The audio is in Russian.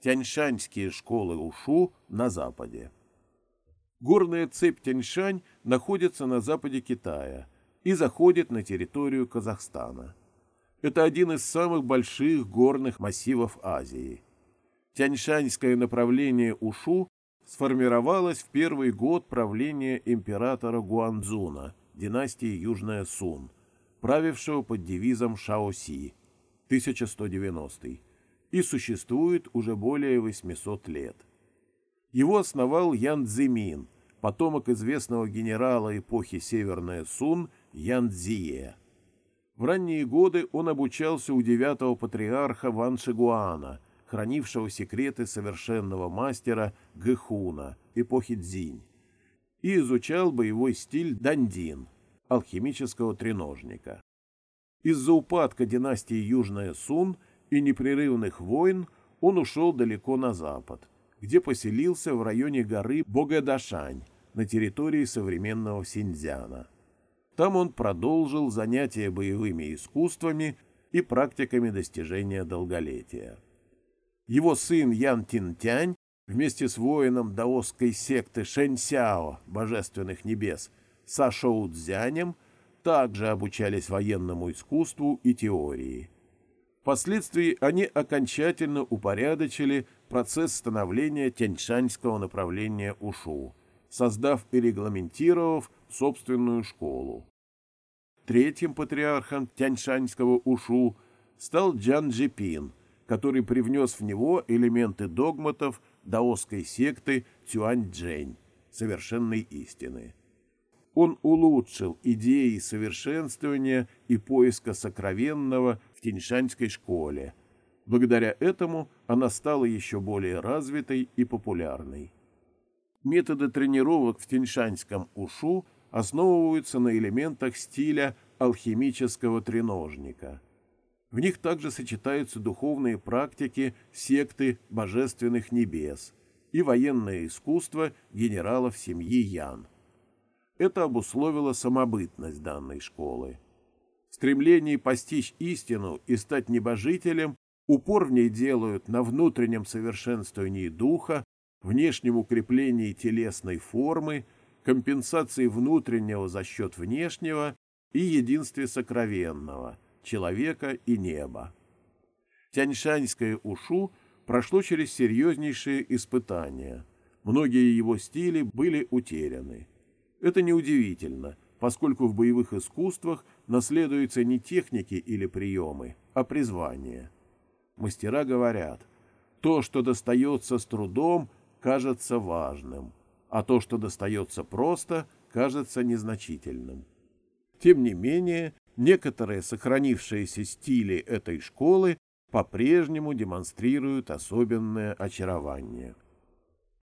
Тяньшаньские школы Ушу на западе. Горная цепь Тяньшань находится на западе Китая и заходит на территорию Казахстана. Это один из самых больших горных массивов Азии. Тяньшаньское направление Ушу сформировалось в первый год правления императора Гуанзуна, династии Южная Сун, правившего под девизом Шаоси, 1190 и существует уже более 800 лет. Его основал Ян Цзимин, потомок известного генерала эпохи Северная Сун Ян Цзие. В ранние годы он обучался у девятого патриарха Ван Шигуана, хранившего секреты совершенного мастера Гэхуна эпохи Цзинь, и изучал боевой стиль дандин, алхимического треножника. Из-за упадка династии Южная Сун и непрерывных войн он ушел далеко на запад – где поселился в районе горы Богадашань на территории современного Синьцзяна. Там он продолжил занятия боевыми искусствами и практиками достижения долголетия. Его сын Ян Тинтянь вместе с воином даосской секты Шэньсяо Божественных Небес Сашоу Цзянем также обучались военному искусству и теории. Впоследствии они окончательно упорядочили процесс становления тяньшаньского направления Ушу, создав и регламентировав собственную школу. Третьим патриархом тяньшаньского Ушу стал Джан Джипин, который привнес в него элементы догматов даосской секты Цюань-Джэнь, совершенной истины. Он улучшил идеи совершенствования и поиска сокровенного в Тяньшаньской школе – Благодаря этому она стала еще более развитой и популярной. Методы тренировок в тяньшаньском ушу основываются на элементах стиля алхимического треножника. В них также сочетаются духовные практики секты божественных небес и военное искусство генералов семьи Ян. Это обусловило самобытность данной школы. Стремлении постичь истину и стать небожителем Упор в ней делают на внутреннем совершенствовании духа, внешнем укреплении телесной формы, компенсации внутреннего за счет внешнего и единстве сокровенного – человека и неба. Тяньшаньское ушу прошло через серьезнейшие испытания. Многие его стили были утеряны. Это неудивительно, поскольку в боевых искусствах наследуются не техники или приемы, а призвания – Мастера говорят, то, что достается с трудом, кажется важным, а то, что достается просто, кажется незначительным. Тем не менее, некоторые сохранившиеся стили этой школы по-прежнему демонстрируют особенное очарование –